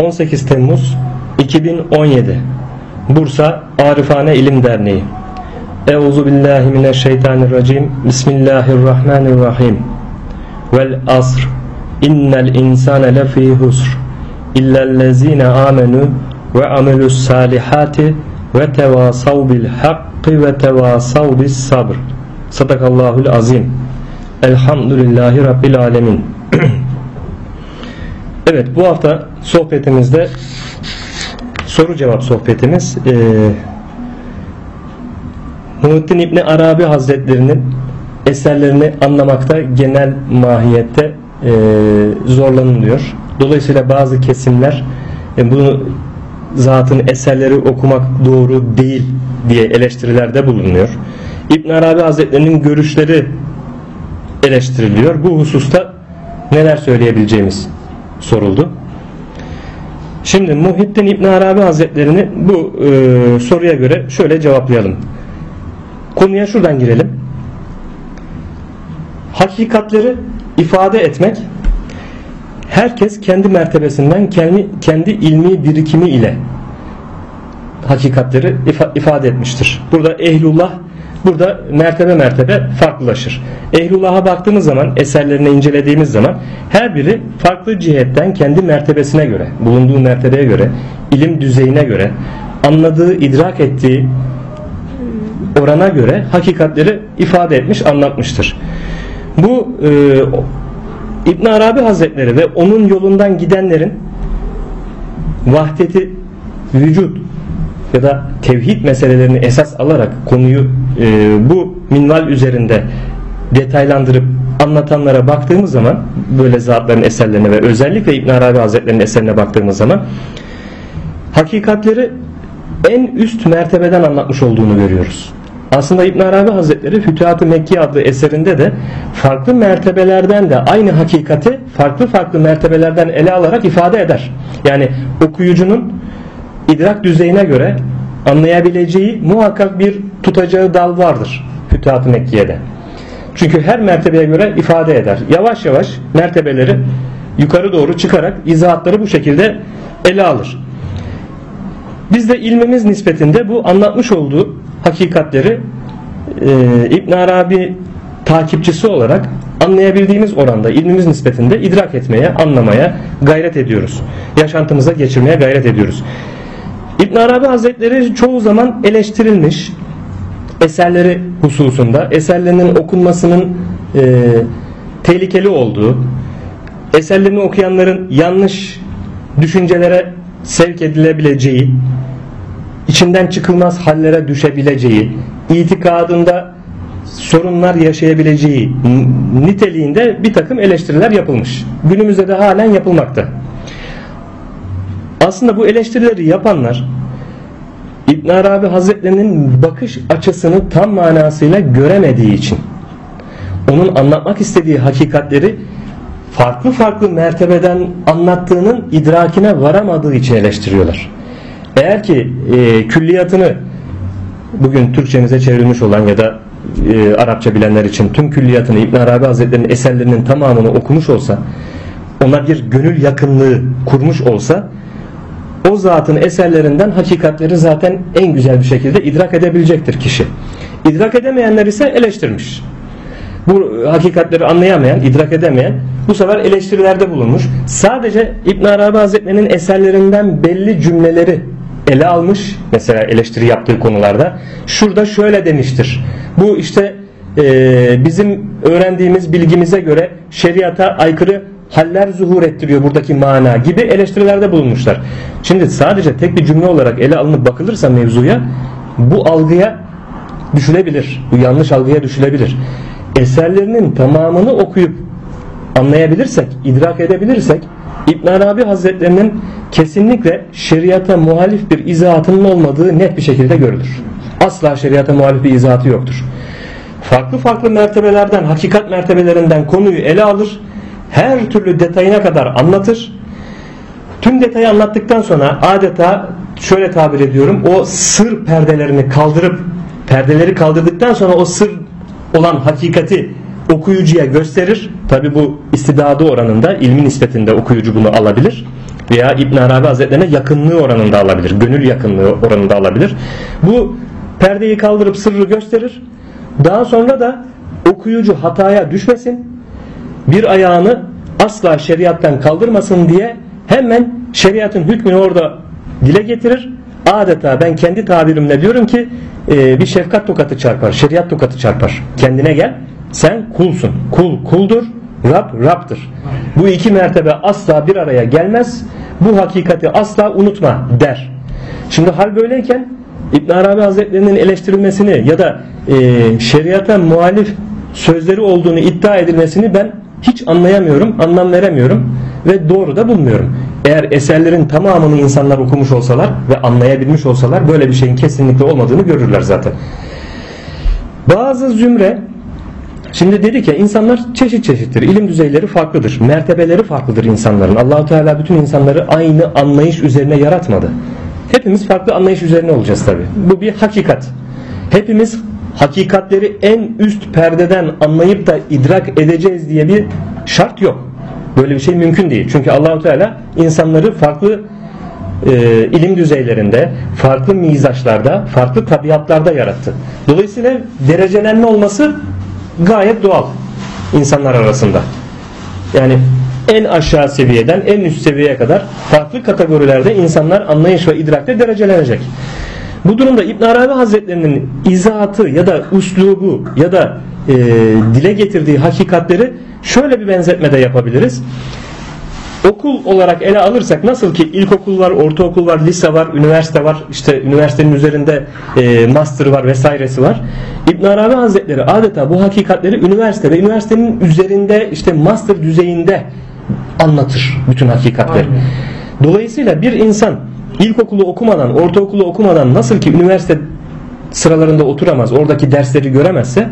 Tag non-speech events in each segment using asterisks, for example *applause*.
18 Temmuz 2017 Bursa Arifane İlim Derneği. Euzu billahi mineşşeytanirracim. Bismillahirrahmanirrahim. Vel asr. İnnel insane lefî husr. İllellezine amenu ve amelus salihati ve tevasav bil hakkı ve tevasav bis sabr. Sadakallahul azim. Elhamdülillahi Rabbil alemin *clears throat* Evet bu hafta sohbetimizde soru cevap sohbetimiz e, Muhittin İbni Arabi Hazretlerinin eserlerini anlamakta genel mahiyette e, zorlanılıyor. Dolayısıyla bazı kesimler e, bunu zatın eserleri okumak doğru değil diye eleştirilerde bulunuyor. İbn Arabi Hazretlerinin görüşleri eleştiriliyor. Bu hususta neler söyleyebileceğimiz soruldu. Şimdi Muhittin İbn Arabi Hazretlerini bu e, soruya göre şöyle cevaplayalım. Konuya şuradan girelim. Hakikatleri ifade etmek herkes kendi mertebesinden kendi, kendi ilmi birikimi ile hakikatleri ifade etmiştir. Burada ehlullah burada mertebe mertebe farklılaşır. Ehlullah'a baktığımız zaman eserlerini incelediğimiz zaman her biri farklı cihetten kendi mertebesine göre bulunduğu mertebeye göre ilim düzeyine göre anladığı idrak ettiği orana göre hakikatleri ifade etmiş anlatmıştır. Bu e, İbn Arabi Hazretleri ve onun yolundan gidenlerin vahdeti vücut ya da tevhid meselelerini esas alarak konuyu e, bu minval üzerinde detaylandırıp anlatanlara baktığımız zaman böyle zatların eserlerine ve özellikle İbn Arabi Hazretleri'nin eserine baktığımız zaman hakikatleri en üst mertebeden anlatmış olduğunu görüyoruz. Aslında İbn Arabi Hazretleri Fütuhat-ı Mekki adlı eserinde de farklı mertebelerden de aynı hakikati farklı farklı mertebelerden ele alarak ifade eder. Yani okuyucunun idrak düzeyine göre anlayabileceği muhakkak bir tutacağı dal vardır Fütuhat-ı Mekkiye'de. Çünkü her mertebeye göre ifade eder. Yavaş yavaş mertebeleri yukarı doğru çıkarak izahatları bu şekilde ele alır. Biz de ilmimiz nispetinde bu anlatmış olduğu hakikatleri e, İbn Arabi takipçisi olarak anlayabildiğimiz oranda ilmimiz nispetinde idrak etmeye, anlamaya gayret ediyoruz. Yaşantımıza geçirmeye gayret ediyoruz. İbn Arabi Hazretleri çoğu zaman eleştirilmiş eserleri hususunda, eserlerinin okunmasının e, tehlikeli olduğu, eserlerini okuyanların yanlış düşüncelere sevk edilebileceği, içinden çıkılmaz hallere düşebileceği, itikadında sorunlar yaşayabileceği niteliğinde bir takım eleştiriler yapılmış. Günümüzde de halen yapılmakta. Aslında bu eleştirileri yapanlar İbn Arabi Hazretlerinin bakış açısını tam manasıyla göremediği için onun anlatmak istediği hakikatleri farklı farklı mertebeden anlattığının idrakine varamadığı için eleştiriyorlar. Eğer ki e, külliyatını bugün Türkçemize çevrilmiş olan ya da e, Arapça bilenler için tüm külliyatını İbn Arabi Hazretleri'nin eserlerinin tamamını okumuş olsa ona bir gönül yakınlığı kurmuş olsa o zatın eserlerinden hakikatleri zaten en güzel bir şekilde idrak edebilecektir kişi. İdrak edemeyenler ise eleştirmiş. Bu hakikatleri anlayamayan, idrak edemeyen bu sefer eleştirilerde bulunmuş. Sadece İbn Arabi Hazretleri'nin eserlerinden belli cümleleri ele almış. Mesela eleştiri yaptığı konularda. Şurada şöyle demiştir. Bu işte e, bizim öğrendiğimiz bilgimize göre şeriata aykırı haller zuhur ettiriyor buradaki mana gibi eleştirilerde bulunmuşlar. Şimdi sadece tek bir cümle olarak ele alınıp bakılırsa mevzuya bu algıya düşülebilir. Bu yanlış algıya düşülebilir. Eserlerinin tamamını okuyup anlayabilirsek, idrak edebilirsek İbn Arabi Hazretlerinin kesinlikle şeriata muhalif bir izahatının olmadığı net bir şekilde görülür. Asla şeriata muhalif bir izahatı yoktur. Farklı farklı mertebelerden, hakikat mertebelerinden konuyu ele alır her türlü detayına kadar anlatır. Tüm detayı anlattıktan sonra adeta şöyle tabir ediyorum o sır perdelerini kaldırıp perdeleri kaldırdıktan sonra o sır olan hakikati okuyucuya gösterir. Tabi bu istidadı oranında ilmi nispetinde okuyucu bunu alabilir. Veya İbn Arabi Hazretlerine yakınlığı oranında alabilir. Gönül yakınlığı oranında alabilir. Bu perdeyi kaldırıp sırrı gösterir. Daha sonra da okuyucu hataya düşmesin. Bir ayağını asla şeriattan kaldırmasın diye hemen şeriatın hükmünü orada dile getirir. Adeta ben kendi tabirimle diyorum ki e, bir şefkat tokatı çarpar, şeriat tokatı çarpar. Kendine gel, sen kulsun. Kul kuldur, Rab Rab'dır. Bu iki mertebe asla bir araya gelmez. Bu hakikati asla unutma der. Şimdi hal böyleyken İbn Arabi Hazretlerinin eleştirilmesini ya da e, şeriata muhalif sözleri olduğunu iddia edilmesini ben hiç anlayamıyorum, anlam veremiyorum ve doğru da bulmuyorum. Eğer eserlerin tamamını insanlar okumuş olsalar ve anlayabilmiş olsalar böyle bir şeyin kesinlikle olmadığını görürler zaten. Bazı zümre Şimdi dedik ya insanlar çeşit çeşittir. İlim düzeyleri farklıdır. Mertebeleri farklıdır insanların. Allahu Teala bütün insanları aynı anlayış üzerine yaratmadı. Hepimiz farklı anlayış üzerine olacağız tabi. Bu bir hakikat. Hepimiz hakikatleri en üst perdeden anlayıp da idrak edeceğiz diye bir şart yok. Böyle bir şey mümkün değil. Çünkü Allahu Teala insanları farklı e, ilim düzeylerinde, farklı mizaçlarda, farklı tabiatlarda yarattı. Dolayısıyla derecelenme olması gayet doğal insanlar arasında. Yani en aşağı seviyeden en üst seviyeye kadar farklı kategorilerde insanlar anlayış ve idrakte derecelenecek. Bu durumda İbn Arabi Hazretlerinin izahatı ya da uslubu ya da e, dile getirdiği hakikatleri şöyle bir benzetmede yapabiliriz. Okul olarak ele alırsak nasıl ki ilkokul var, ortaokul var, lise var, üniversite var, işte üniversitenin üzerinde e, master var vesairesi var. İbn Arabi Hazretleri adeta bu hakikatleri üniversite ve üniversitenin üzerinde işte master düzeyinde anlatır bütün hakikatleri. Aynen. Dolayısıyla bir insan ilkokulu okumadan, ortaokulu okumadan nasıl ki üniversite sıralarında oturamaz, oradaki dersleri göremezse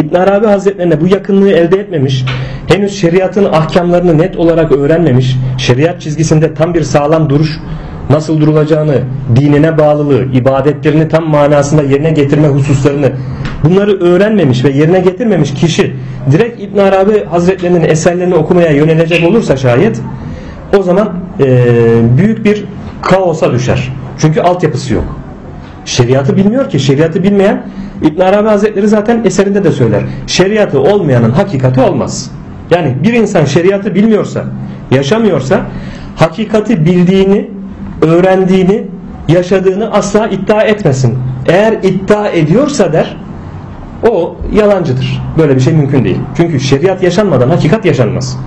İbn Arabi Hazretlerine bu yakınlığı elde etmemiş, henüz şeriatın ahkamlarını net olarak öğrenmemiş, şeriat çizgisinde tam bir sağlam duruş nasıl durulacağını, dinine bağlılığı, ibadetlerini tam manasında yerine getirme hususlarını bunları öğrenmemiş ve yerine getirmemiş kişi direkt İbn Arabi Hazretlerinin eserlerini okumaya yönelecek olursa şayet o zaman e, büyük bir kaosa düşer. Çünkü altyapısı yok. Şeriatı bilmiyor ki. Şeriatı bilmeyen İbn Arabi Hazretleri zaten eserinde de söyler. Şeriatı olmayanın hakikati olmaz. Yani bir insan şeriatı bilmiyorsa, yaşamıyorsa hakikati bildiğini, öğrendiğini, yaşadığını asla iddia etmesin. Eğer iddia ediyorsa der o yalancıdır. Böyle bir şey mümkün değil. Çünkü şeriat yaşanmadan hakikat yaşanmaz.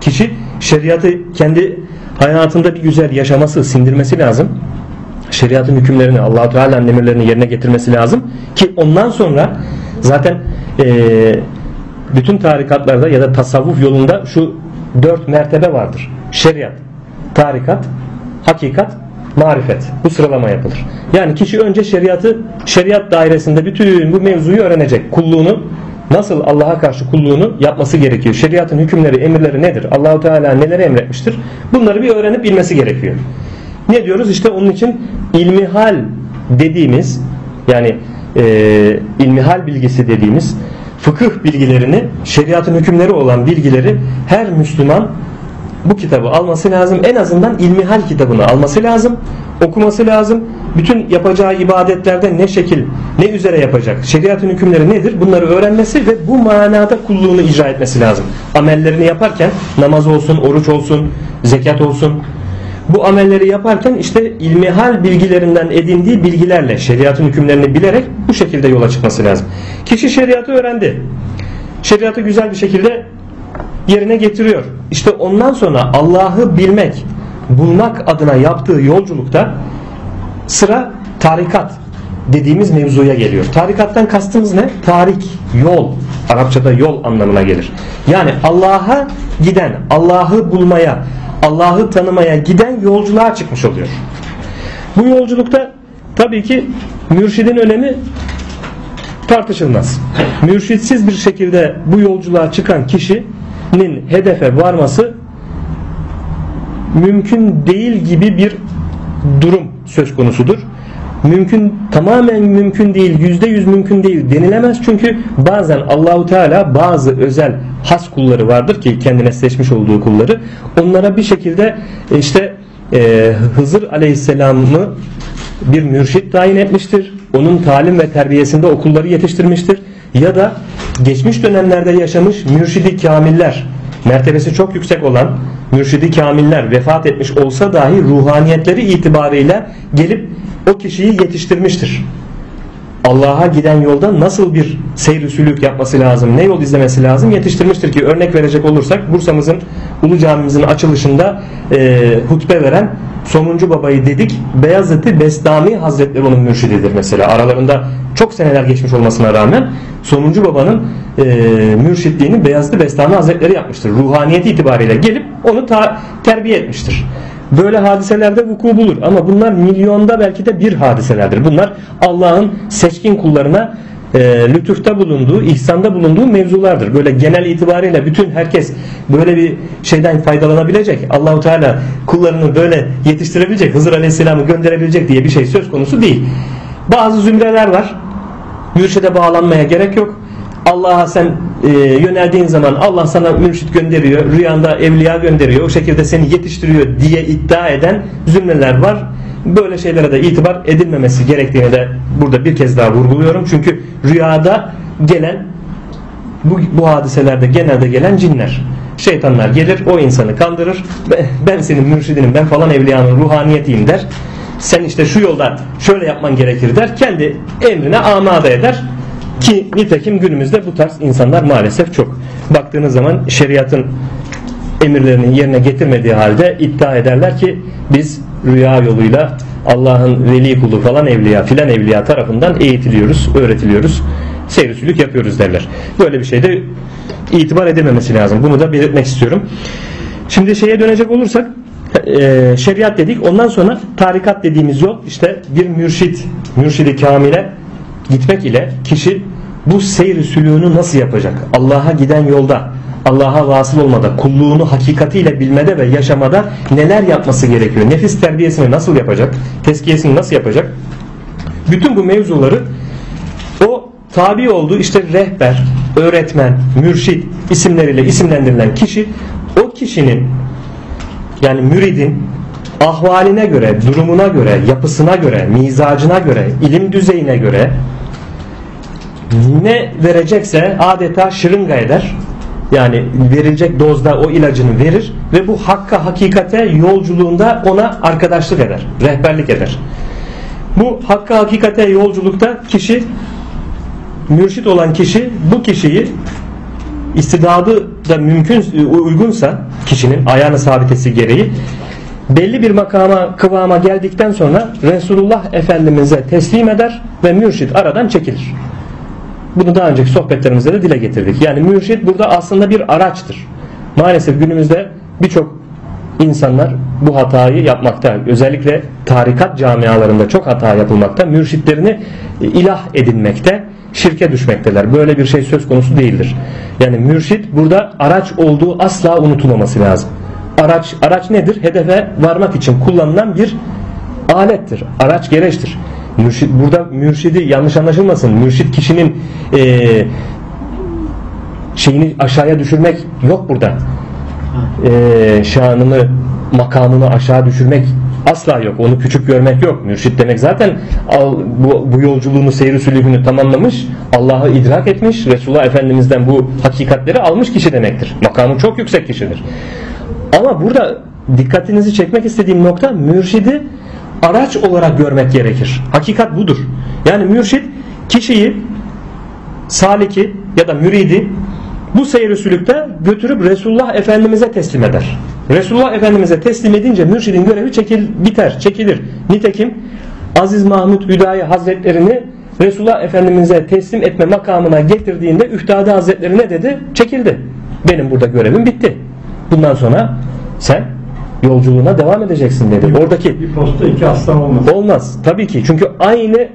Kişi şeriatı kendi hayatında bir güzel yaşaması, sindirmesi lazım. Şeriatın hükümlerini, Allah-u Teala'nın emirlerini yerine getirmesi lazım ki ondan sonra zaten e, bütün tarikatlarda ya da tasavvuf yolunda şu dört mertebe vardır. Şeriat, tarikat, hakikat, marifet. Bu sıralama yapılır. Yani kişi önce şeriatı şeriat dairesinde bütün bu mevzuyu öğrenecek. Kulluğunu nasıl Allah'a karşı kulluğunu yapması gerekiyor. Şeriatın hükümleri, emirleri nedir? Allahu Teala neleri emretmiştir? Bunları bir öğrenip bilmesi gerekiyor. Ne diyoruz? İşte onun için ilmihal dediğimiz yani e, ilmihal bilgisi dediğimiz fıkıh bilgilerini, şeriatın hükümleri olan bilgileri her Müslüman bu kitabı alması lazım. En azından ilmihal kitabını alması lazım. Okuması lazım. Bütün yapacağı ibadetlerde ne şekil, ne üzere yapacak, şeriatın hükümleri nedir bunları öğrenmesi ve bu manada kulluğunu icra etmesi lazım. Amellerini yaparken namaz olsun, oruç olsun, zekat olsun, bu amelleri yaparken işte ilmihal bilgilerinden edindiği bilgilerle şeriatın hükümlerini bilerek bu şekilde yola çıkması lazım. Kişi şeriatı öğrendi. Şeriatı güzel bir şekilde yerine getiriyor. İşte ondan sonra Allah'ı bilmek, bulmak adına yaptığı yolculukta sıra tarikat dediğimiz mevzuya geliyor. Tarikattan kastımız ne? Tarik, yol. Arapçada yol anlamına gelir. Yani Allah'a giden, Allah'ı bulmaya, Allah'ı tanımaya giden yolculuğa çıkmış oluyor. Bu yolculukta tabii ki mürşidin önemi tartışılmaz. Mürşitsiz bir şekilde bu yolculuğa çıkan kişinin hedefe varması mümkün değil gibi bir durum söz konusudur. Mümkün tamamen mümkün değil, yüzde yüz mümkün değil denilemez çünkü bazen Allahu Teala bazı özel has kulları vardır ki kendine seçmiş olduğu kulları onlara bir şekilde e, işte e, Hızır Aleyhisselam'ı bir mürşit tayin etmiştir. Onun talim ve terbiyesinde okulları yetiştirmiştir. Ya da geçmiş dönemlerde yaşamış mürşidi kamiller, mertebesi çok yüksek olan mürşidi kamiller vefat etmiş olsa dahi ruhaniyetleri itibarıyla gelip o kişiyi yetiştirmiştir. Allah'a giden yolda nasıl bir seyir sülük yapması lazım, ne yol izlemesi lazım yetiştirmiştir ki örnek verecek olursak Bursa'mızın Ulu Camimizin açılışında e, hutbe veren Somuncu Baba'yı dedik Beyazıt-ı Bestami Hazretleri onun mürşididir mesela aralarında çok seneler geçmiş olmasına rağmen Somuncu Baba'nın e, mürşitliğini Beyazıt-ı Bestami Hazretleri yapmıştır ruhaniyeti itibariyle gelip onu ta, terbiye etmiştir böyle hadiselerde vuku bulur. Ama bunlar milyonda belki de bir hadiselerdir. Bunlar Allah'ın seçkin kullarına e, lütufta bulunduğu, ihsanda bulunduğu mevzulardır. Böyle genel itibariyle bütün herkes böyle bir şeyden faydalanabilecek. Allahu Teala kullarını böyle yetiştirebilecek, Hızır Aleyhisselam'ı gönderebilecek diye bir şey söz konusu değil. Bazı zümreler var. Mürşide bağlanmaya gerek yok. Allah'a sen e, yöneldiğin zaman Allah sana mürşit gönderiyor, rüyanda evliya gönderiyor, o şekilde seni yetiştiriyor diye iddia eden zümreler var. Böyle şeylere de itibar edilmemesi gerektiğini de burada bir kez daha vurguluyorum. Çünkü rüyada gelen bu, bu hadiselerde genelde gelen cinler. Şeytanlar gelir o insanı kandırır. Ben senin mürşidinim ben falan evliyanın ruhaniyetiyim der. Sen işte şu yolda şöyle yapman gerekir der. Kendi emrine amade eder ki nitekim günümüzde bu tarz insanlar maalesef çok. Baktığınız zaman şeriatın emirlerinin yerine getirmediği halde iddia ederler ki biz rüya yoluyla Allah'ın veli kulu falan evliya filan evliya tarafından eğitiliyoruz, öğretiliyoruz, seyir yapıyoruz derler. Böyle bir şeyde itibar edilmemesi lazım. Bunu da belirtmek istiyorum. Şimdi şeye dönecek olursak e, şeriat dedik. Ondan sonra tarikat dediğimiz yol işte bir mürşit, mürşidi kamile gitmek ile kişi bu seyri sülüğünü nasıl yapacak? Allah'a giden yolda, Allah'a vasıl olmada, kulluğunu hakikatiyle bilmede ve yaşamada neler yapması gerekiyor? Nefis terbiyesini nasıl yapacak? Teskiyesini nasıl yapacak? Bütün bu mevzuları o tabi olduğu işte rehber, öğretmen, mürşit isimleriyle isimlendirilen kişi o kişinin yani müridin ahvaline göre, durumuna göre, yapısına göre, mizacına göre, ilim düzeyine göre ne verecekse adeta şırınga eder. Yani verilecek dozda o ilacını verir ve bu hakka hakikate yolculuğunda ona arkadaşlık eder, rehberlik eder. Bu hakka hakikate yolculukta kişi mürşit olan kişi bu kişiyi istidadı da mümkün uygunsa kişinin ayağını sabitesi gereği belli bir makama kıvama geldikten sonra Resulullah Efendimiz'e teslim eder ve mürşit aradan çekilir. Bunu daha önceki sohbetlerimizde de dile getirdik. Yani mürşit burada aslında bir araçtır. Maalesef günümüzde birçok insanlar bu hatayı yapmakta. Özellikle tarikat camialarında çok hata yapılmakta. Mürşitlerini ilah edinmekte, şirke düşmekteler. Böyle bir şey söz konusu değildir. Yani mürşit burada araç olduğu asla unutulmaması lazım. Araç araç nedir? Hedefe varmak için kullanılan bir alettir. Araç gereçtir. Mürşid, burada mürşidi yanlış anlaşılmasın. Mürşid kişinin e, şeyini aşağıya düşürmek yok burada. E, şanını, makamını aşağı düşürmek asla yok. Onu küçük görmek yok. Mürşid demek zaten al, bu, bu yolculuğunu, seyri sülükünü tamamlamış, Allah'ı idrak etmiş, Resulullah Efendimiz'den bu hakikatleri almış kişi demektir. Makamı çok yüksek kişidir. Ama burada dikkatinizi çekmek istediğim nokta mürşidi araç olarak görmek gerekir. Hakikat budur. Yani mürşit kişiyi saliki ya da müridi bu seyir sülükte götürüp Resulullah Efendimiz'e teslim eder. Resulullah Efendimiz'e teslim edince mürşidin görevi çekil, biter, çekilir. Nitekim Aziz Mahmud Hüdayi Hazretlerini Resulullah Efendimiz'e teslim etme makamına getirdiğinde Üftade Hazretleri ne dedi? Çekildi. Benim burada görevim bitti. Bundan sonra sen yolculuğuna devam edeceksin dedi. Bir, Oradaki bir posta iki aslan olmaz. olmaz. Tabii ki. Çünkü aynı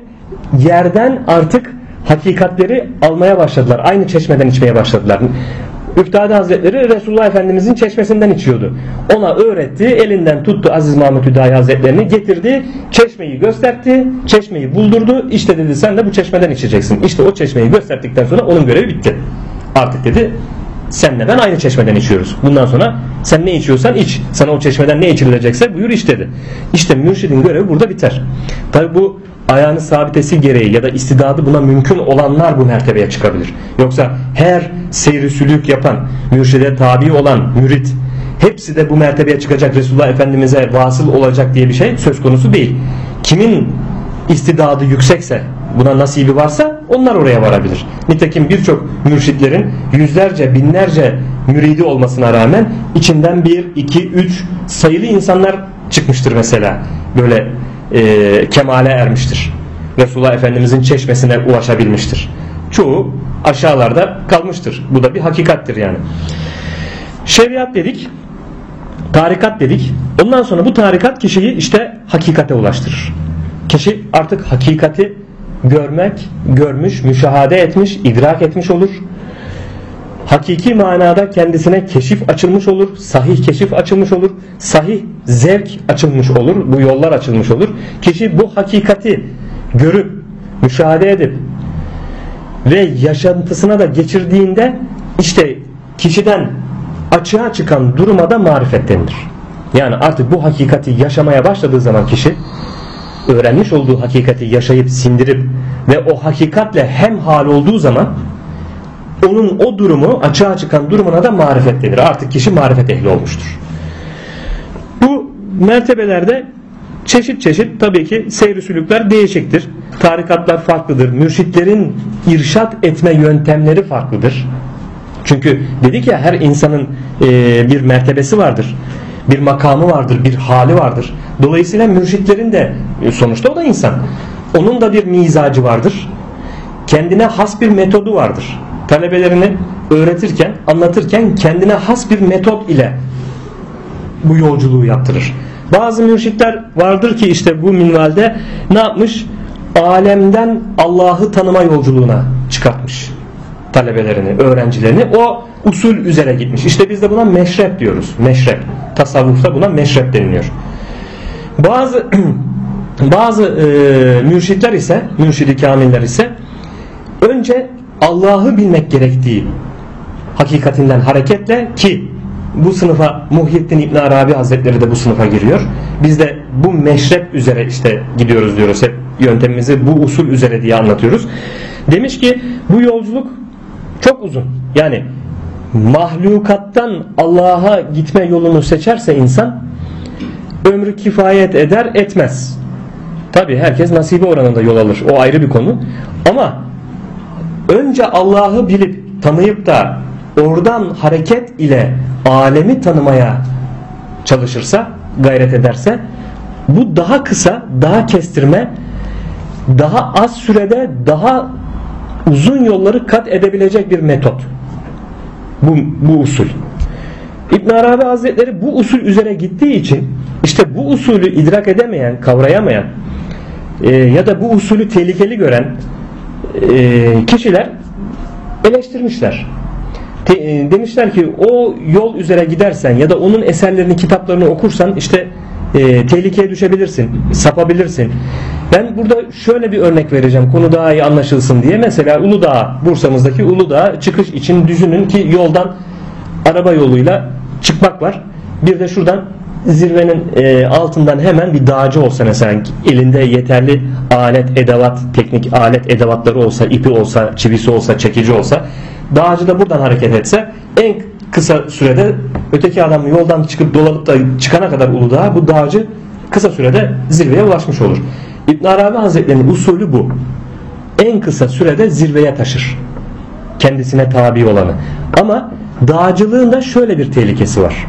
yerden artık hakikatleri almaya başladılar. Aynı çeşmeden içmeye başladılar. Üftade Hazretleri Resulullah Efendimizin çeşmesinden içiyordu. Ona öğretti, elinden tuttu Aziz Mahmut Hüdayi Hazretlerini getirdi, çeşmeyi gösterdi, çeşmeyi buldurdu. İşte dedi sen de bu çeşmeden içeceksin. İşte o çeşmeyi gösterdikten sonra onun görevi bitti. Artık dedi senle ben aynı çeşmeden içiyoruz. Bundan sonra sen ne içiyorsan iç. Sana o çeşmeden ne içilecekse buyur iç dedi. İşte mürşidin görevi burada biter. Tabi bu ayağını sabitesi gereği ya da istidadı buna mümkün olanlar bu mertebeye çıkabilir. Yoksa her seyri sülük yapan, mürşide tabi olan mürit hepsi de bu mertebeye çıkacak Resulullah Efendimiz'e vasıl olacak diye bir şey söz konusu değil. Kimin istidadı yüksekse buna nasibi varsa onlar oraya varabilir. Nitekim birçok mürşitlerin yüzlerce binlerce müridi olmasına rağmen içinden bir, iki, üç sayılı insanlar çıkmıştır mesela. Böyle e, kemale ermiştir. Resulullah Efendimizin çeşmesine ulaşabilmiştir. Çoğu aşağılarda kalmıştır. Bu da bir hakikattir yani. Şeriat dedik, tarikat dedik. Ondan sonra bu tarikat kişiyi işte hakikate ulaştırır. Kişi artık hakikati görmek, görmüş, müşahade etmiş, idrak etmiş olur. Hakiki manada kendisine keşif açılmış olur, sahih keşif açılmış olur, sahih zevk açılmış olur, bu yollar açılmış olur. Kişi bu hakikati görüp, müşahede edip ve yaşantısına da geçirdiğinde işte kişiden açığa çıkan duruma da marifet denilir. Yani artık bu hakikati yaşamaya başladığı zaman kişi öğrenmiş olduğu hakikati yaşayıp sindirip ve o hakikatle hem hal olduğu zaman onun o durumu açığa çıkan durumuna da marifet denir. Artık kişi marifet ehli olmuştur. Bu mertebelerde çeşit çeşit tabii ki seyri sülükler değişiktir. Tarikatlar farklıdır. Mürşitlerin irşat etme yöntemleri farklıdır. Çünkü dedik ya her insanın e, bir mertebesi vardır. Bir makamı vardır, bir hali vardır. Dolayısıyla mürşitlerin de e, sonuçta o da insan. Onun da bir mizacı vardır. Kendine has bir metodu vardır. Talebelerini öğretirken, anlatırken kendine has bir metot ile bu yolculuğu yaptırır. Bazı mürşitler vardır ki işte bu minvalde ne yapmış? Alemden Allah'ı tanıma yolculuğuna çıkartmış talebelerini, öğrencilerini o usul üzere gitmiş. İşte biz de buna meşrep diyoruz. Meşrep. Tasavvufta buna meşrep deniliyor. Bazı *clears throat* bazı e, mürşitler ise, mürşidi kamiller ise önce Allah'ı bilmek gerektiği hakikatinden hareketle ki bu sınıfa Muhyiddin İbn Arabi Hazretleri de bu sınıfa giriyor. Biz de bu meşrep üzere işte gidiyoruz diyoruz. Hep yöntemimizi bu usul üzere diye anlatıyoruz. Demiş ki bu yolculuk çok uzun. Yani mahlukattan Allah'a gitme yolunu seçerse insan ömrü kifayet eder etmez. Tabi herkes nasibi oranında yol alır. O ayrı bir konu. Ama önce Allah'ı bilip tanıyıp da oradan hareket ile alemi tanımaya çalışırsa, gayret ederse bu daha kısa, daha kestirme, daha az sürede daha uzun yolları kat edebilecek bir metot. Bu, bu usul. İbn Arabi Hazretleri bu usul üzere gittiği için işte bu usulü idrak edemeyen, kavrayamayan e, ya da bu usulü tehlikeli gören e, kişiler eleştirmişler. E, demişler ki o yol üzere gidersen ya da onun eserlerini, kitaplarını okursan işte e, tehlikeye düşebilirsin, sapabilirsin. Ben burada şöyle bir örnek vereceğim konu daha iyi anlaşılsın diye. Mesela Uludağ, Bursa'mızdaki Uludağ çıkış için düşünün ki yoldan araba yoluyla çıkmak var. Bir de şuradan zirvenin e, altından hemen bir dağcı olsa mesela elinde yeterli alet, edevat, teknik alet edevatları olsa, ipi olsa, çivisi olsa, çekici olsa dağcı da buradan hareket etse en kısa sürede öteki adam yoldan çıkıp dolanıp da çıkana kadar Uludağ'a bu dağcı kısa sürede zirveye ulaşmış olur. İbn Arabi Hazretleri'nin usulü bu. En kısa sürede zirveye taşır. Kendisine tabi olanı. Ama dağcılığın da şöyle bir tehlikesi var.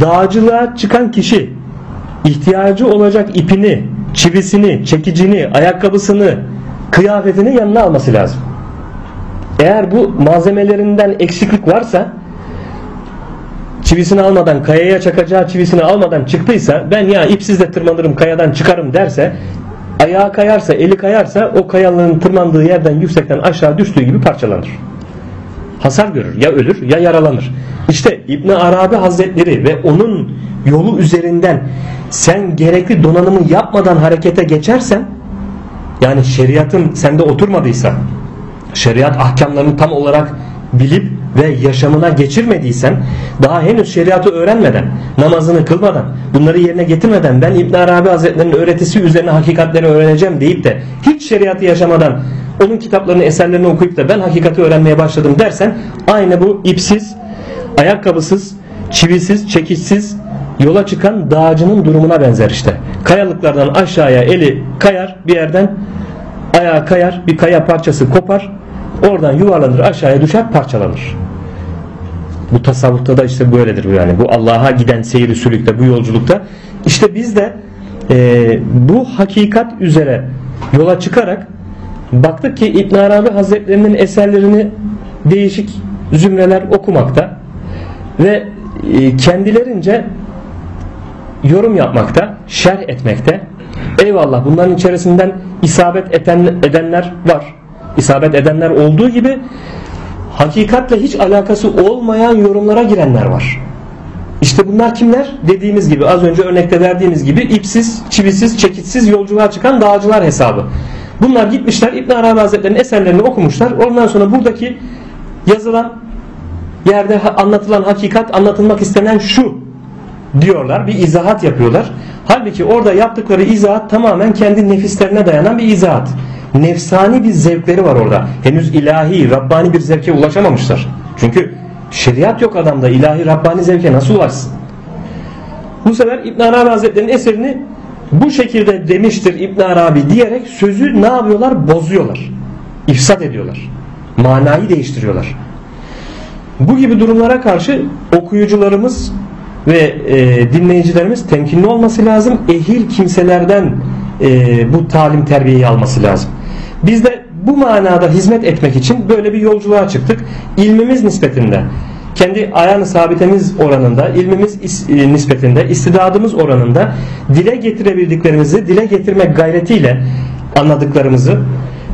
Dağcılığa çıkan kişi ihtiyacı olacak ipini, çivisini, çekicini, ayakkabısını, kıyafetini yanına alması lazım. Eğer bu malzemelerinden eksiklik varsa çivisini almadan kayaya çakacağı çivisini almadan çıktıysa ben ya ipsiz de tırmanırım kayadan çıkarım derse ayağı kayarsa eli kayarsa o kayalığın tırmandığı yerden yüksekten aşağı düştüğü gibi parçalanır. Hasar görür ya ölür ya yaralanır. İşte İbn Arabi Hazretleri ve onun yolu üzerinden sen gerekli donanımı yapmadan harekete geçersen yani şeriatın sende oturmadıysa şeriat ahkamlarını tam olarak bilip ve yaşamına geçirmediysen daha henüz şeriatı öğrenmeden namazını kılmadan bunları yerine getirmeden ben İbn Arabi Hazretleri'nin öğretisi üzerine hakikatleri öğreneceğim deyip de hiç şeriatı yaşamadan onun kitaplarını eserlerini okuyup da ben hakikati öğrenmeye başladım dersen aynı bu ipsiz ayakkabısız çivisiz çekişsiz yola çıkan dağcının durumuna benzer işte. Kayalıklardan aşağıya eli kayar bir yerden ayağı kayar bir kaya parçası kopar oradan yuvarlanır aşağıya düşer parçalanır. Bu tasavvufta da işte böyledir yani. Bu Allah'a giden seyri sülükte bu yolculukta. İşte biz de e, bu hakikat üzere yola çıkarak baktık ki İbn Arabi Hazretlerinin eserlerini değişik zümreler okumakta ve e, kendilerince yorum yapmakta, şerh etmekte. Eyvallah bunların içerisinden isabet eden, edenler var. İsabet edenler olduğu gibi hakikatle hiç alakası olmayan yorumlara girenler var. İşte bunlar kimler? Dediğimiz gibi az önce örnekte verdiğimiz gibi ipsiz, çivisiz, çekitsiz yolculuğa çıkan dağcılar hesabı. Bunlar gitmişler İbn Arabi Hazretleri'nin eserlerini okumuşlar. Ondan sonra buradaki yazılan yerde anlatılan hakikat anlatılmak istenen şu diyorlar. Bir izahat yapıyorlar. Halbuki orada yaptıkları izahat tamamen kendi nefislerine dayanan bir izahat. Nefsani bir zevkleri var orada. Henüz ilahi, Rabbani bir zevke ulaşamamışlar. Çünkü şeriat yok adamda. ilahi, Rabbani zevke nasıl ulaşsın? Bu sefer İbn Arabi Hazretleri'nin eserini bu şekilde demiştir İbn Arabi diyerek sözü ne yapıyorlar? Bozuyorlar. İfsat ediyorlar. Manayı değiştiriyorlar. Bu gibi durumlara karşı okuyucularımız ve e, dinleyicilerimiz temkinli olması lazım. Ehil kimselerden e, bu talim terbiyeyi alması lazım. Biz de bu manada hizmet etmek için böyle bir yolculuğa çıktık. İlmimiz nispetinde, kendi ayağını sabitemiz oranında, ilmimiz is, e, nispetinde, istidadımız oranında dile getirebildiklerimizi dile getirmek gayretiyle anladıklarımızı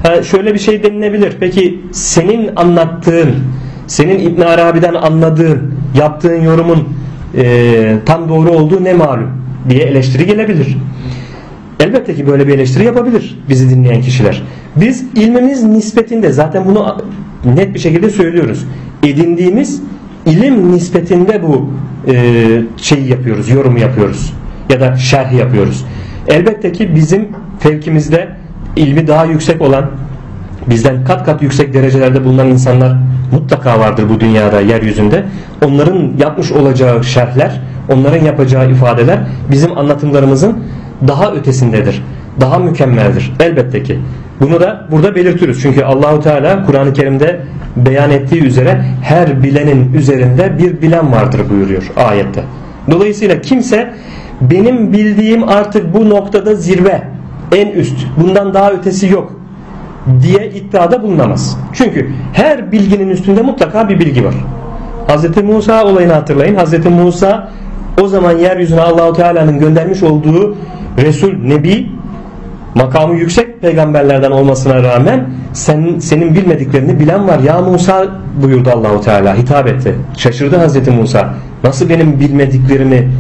ha, şöyle bir şey denilebilir. Peki senin anlattığın, senin İbn Arabi'den anladığın, yaptığın yorumun e, tam doğru olduğu ne malum diye eleştiri gelebilir. Elbette ki böyle bir eleştiri yapabilir bizi dinleyen kişiler. Biz ilmimiz nispetinde zaten bunu net bir şekilde söylüyoruz. Edindiğimiz ilim nispetinde bu e, şeyi yapıyoruz, yorum yapıyoruz ya da şerh yapıyoruz. Elbette ki bizim fevkimizde ilmi daha yüksek olan bizden kat kat yüksek derecelerde bulunan insanlar mutlaka vardır bu dünyada yeryüzünde. Onların yapmış olacağı şerhler, onların yapacağı ifadeler bizim anlatımlarımızın daha ötesindedir. Daha mükemmeldir. Elbette ki. Bunu da burada belirtiyoruz. Çünkü Allahu Teala Kur'an-ı Kerim'de beyan ettiği üzere her bilenin üzerinde bir bilen vardır buyuruyor ayette. Dolayısıyla kimse benim bildiğim artık bu noktada zirve, en üst, bundan daha ötesi yok diye iddiada bulunamaz. Çünkü her bilginin üstünde mutlaka bir bilgi var. Hz. Musa olayını hatırlayın. Hz. Musa o zaman yeryüzüne Allahu Teala'nın göndermiş olduğu Resul, Nebi makamı yüksek peygamberlerden olmasına rağmen sen, senin bilmediklerini bilen var. Ya Musa buyurdu Allahu Teala hitap etti. Şaşırdı Hazreti Musa. Nasıl benim bilmediklerimi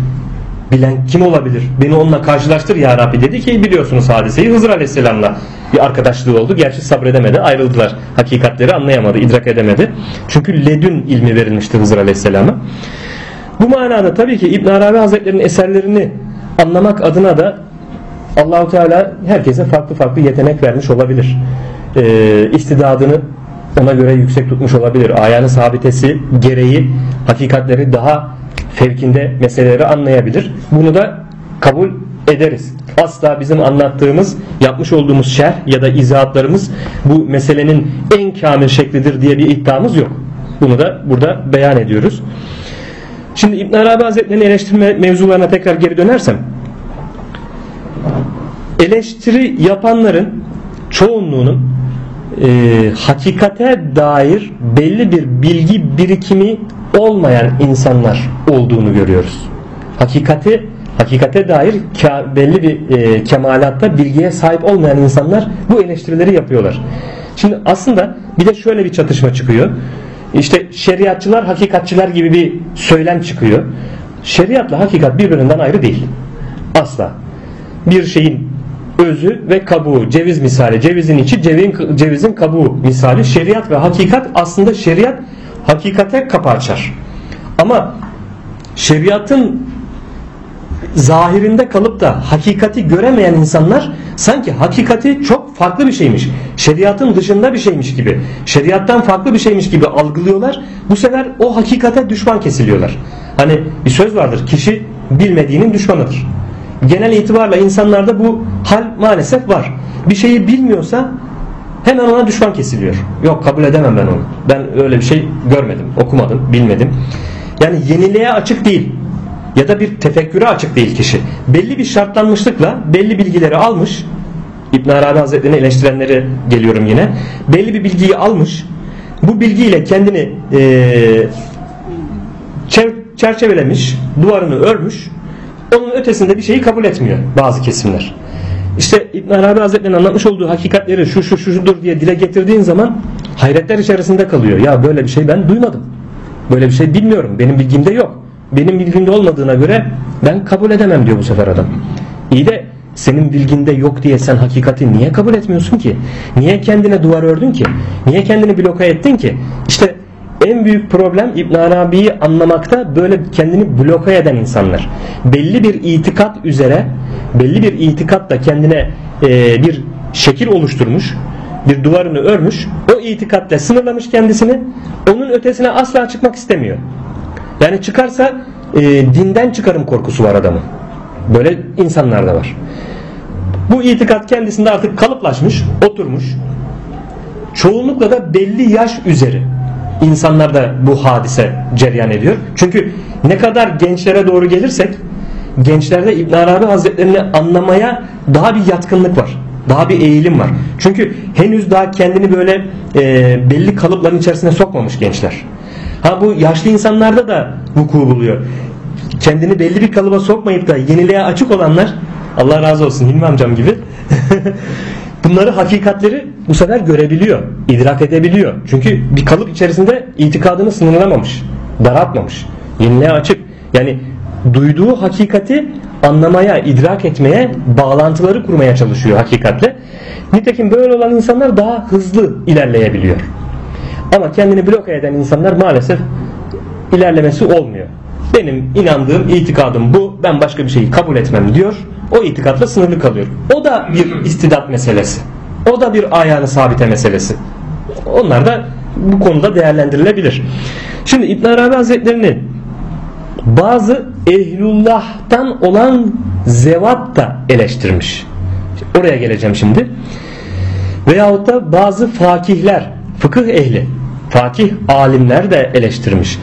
bilen kim olabilir? Beni onunla karşılaştır ya Rabbi dedi ki biliyorsunuz hadiseyi Hızır Aleyhisselam'la bir arkadaşlığı oldu. Gerçi sabredemedi ayrıldılar. Hakikatleri anlayamadı, idrak edemedi. Çünkü ledün ilmi verilmişti Hızır Aleyhisselam'a. Bu manada tabii ki İbn Arabi Hazretleri'nin eserlerini anlamak adına da Allahu Teala herkese farklı farklı yetenek vermiş olabilir. Ee, istidadını ona göre yüksek tutmuş olabilir. Ayağını sabitesi gereği hakikatleri daha fevkinde meseleleri anlayabilir. Bunu da kabul ederiz. Asla bizim anlattığımız, yapmış olduğumuz şerh ya da izahatlarımız bu meselenin en kamil şeklidir diye bir iddiamız yok. Bunu da burada beyan ediyoruz. Şimdi İbn Arabi Hazretleri'nin eleştirme mevzularına tekrar geri dönersem eleştiri yapanların çoğunluğunun e, hakikate dair belli bir bilgi birikimi olmayan insanlar olduğunu görüyoruz. Hakikati hakikate dair belli bir e, kemalatta bilgiye sahip olmayan insanlar bu eleştirileri yapıyorlar. Şimdi aslında bir de şöyle bir çatışma çıkıyor. İşte şeriatçılar hakikatçılar gibi bir söylem çıkıyor. Şeriatla hakikat birbirinden ayrı değil. Asla. Bir şeyin özü ve kabuğu ceviz misali cevizin içi cevizin, cevizin kabuğu misali şeriat ve hakikat aslında şeriat hakikate kapı açar. Ama şeriatın zahirinde kalıp da hakikati göremeyen insanlar sanki hakikati çok farklı bir şeymiş. Şeriatın dışında bir şeymiş gibi. Şeriattan farklı bir şeymiş gibi algılıyorlar. Bu sefer o hakikate düşman kesiliyorlar. Hani bir söz vardır. Kişi bilmediğinin düşmanıdır. Genel itibarla insanlarda bu hal maalesef var. Bir şeyi bilmiyorsa hemen ona düşman kesiliyor. Yok kabul edemem ben onu. Ben öyle bir şey görmedim, okumadım, bilmedim. Yani yeniliğe açık değil ya da bir tefekküre açık değil kişi. Belli bir şartlanmışlıkla belli bilgileri almış. İbn Arabi Hazretleri'ni eleştirenleri geliyorum yine. Belli bir bilgiyi almış. Bu bilgiyle kendini e, çerçevelemiş, duvarını örmüş. Onun ötesinde bir şeyi kabul etmiyor bazı kesimler. İşte İbn Arabi Hazretleri'nin anlatmış olduğu hakikatleri şu şu şudur diye dile getirdiğin zaman hayretler içerisinde kalıyor. Ya böyle bir şey ben duymadım. Böyle bir şey bilmiyorum. Benim bilgimde yok. Benim bilgimde olmadığına göre ben kabul edemem diyor bu sefer adam. İyi de senin bilginde yok diye sen hakikati niye kabul etmiyorsun ki? Niye kendine duvar ördün ki? Niye kendini bloka ettin ki? İşte en büyük problem İbn Arabi'yi anlamakta böyle kendini bloka eden insanlar. Belli bir itikat üzere belli bir itikatla kendine e, bir şekil oluşturmuş, bir duvarını örmüş, o itikatla sınırlamış kendisini, onun ötesine asla çıkmak istemiyor. Yani çıkarsa e, dinden çıkarım korkusu var adamın. Böyle insanlar da var. Bu itikat kendisinde artık kalıplaşmış, oturmuş. Çoğunlukla da belli yaş üzeri insanlarda bu hadise ceryan ediyor. Çünkü ne kadar gençlere doğru gelirsek gençlerde İbn Arabi Hazretlerini anlamaya daha bir yatkınlık var. Daha bir eğilim var. Çünkü henüz daha kendini böyle e, belli kalıpların içerisine sokmamış gençler. Ha bu yaşlı insanlarda da vuku buluyor. Kendini belli bir kalıba sokmayıp da yeniliğe açık olanlar Allah razı olsun Hilmi amcam gibi *laughs* bunları hakikatleri bu sefer görebiliyor, idrak edebiliyor. Çünkü bir kalıp içerisinde itikadını sınırlamamış, daraltmamış. Yeniliğe açık. Yani duyduğu hakikati anlamaya, idrak etmeye, bağlantıları kurmaya çalışıyor hakikatle. Nitekim böyle olan insanlar daha hızlı ilerleyebiliyor. Ama kendini bloke eden insanlar maalesef ilerlemesi olmuyor. Benim inandığım itikadım bu. Ben başka bir şeyi kabul etmem diyor. O itikatla sınırlı kalıyor. O da bir istidat meselesi. O da bir ayağını sabite meselesi. Onlar da bu konuda değerlendirilebilir. Şimdi İbn Arabi Hazretleri'nin bazı ehlullah'tan olan zevat da eleştirmiş. Oraya geleceğim şimdi. Veyahut da bazı fakihler, fıkıh ehli Fatih alimler de eleştirmiş.